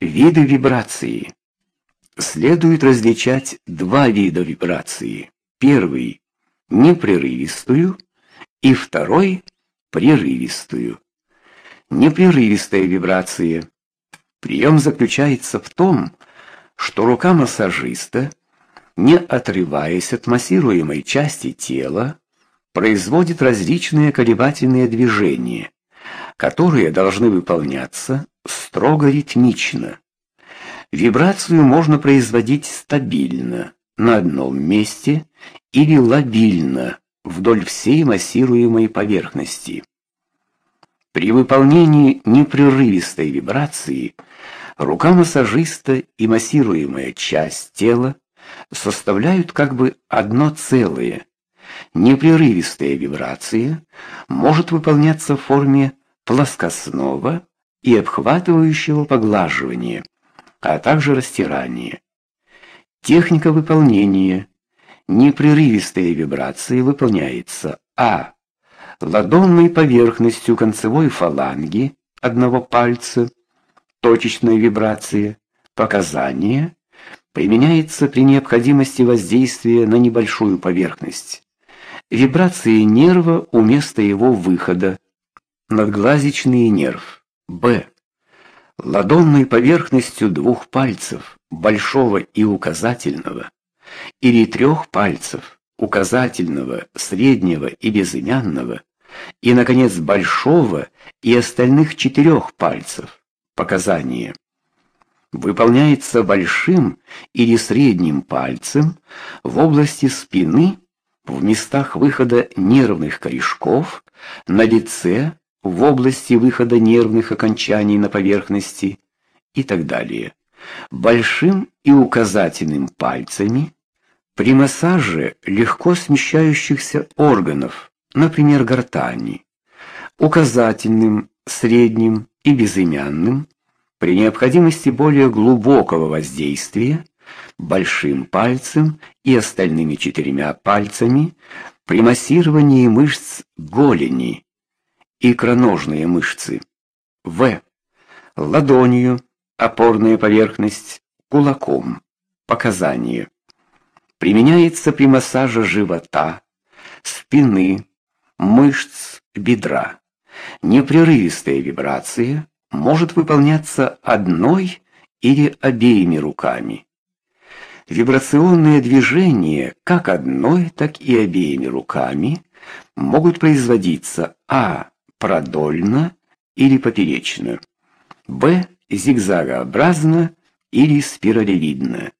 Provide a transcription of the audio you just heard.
Виды вибрации. Следует различать два вида вибрации. Первый непрерывистую и второй прерывистую. Непрерывистая вибрация. Прием заключается в том, что рука массажиста, не отрываясь от массируемой части тела, производит различные колебательные движения, которые должны выполняться строго ритмично. Вибрацию можно производить стабильно на одном месте или лобильно вдоль всей массируемой поверхности. При выполнении непрерывистой вибрации рука массажиста и массируемая часть тела составляют как бы одно целое. Непрерывистая вибрация может выполняться в форме плоскостного и обхватывающего поглаживания, а также растирания. Техника выполнения непрерывистой вибрации выполняется а. ладонной поверхностью концевой фаланги одного пальца, точечная вибрация, показания применяется при необходимости воздействия на небольшую поверхность. Вибрации нерва у места его выхода. Надглазичный нерв. Б. Ладонной поверхностью двух пальцев, большого и указательного, или трех пальцев, указательного, среднего и безымянного, и наконец большого и остальных четырех пальцев. Показание выполняется большим или средним пальцем в области спины, в местах выхода нервных корешков, на лице, в области выхода нервных окончаний на поверхности и так далее. Большим и указательным пальцами при массаже легко смещающихся органов, например, гортани, указательным, средним и безымянным при необходимости более глубокого воздействия большим пальцем и остальными четырьмя пальцами при массировании мышц голени икроножные мышцы. В. Ладонью, опорная поверхность, кулаком. Показания. Применяется при массаже живота, спины, мышц бедра. Непрерывистая вибрация может выполняться одной или обеими руками. Вибрационные движения как одной, так и обеими руками могут производиться а продольно или поперечно, б зигзагообразно или спиралевидно.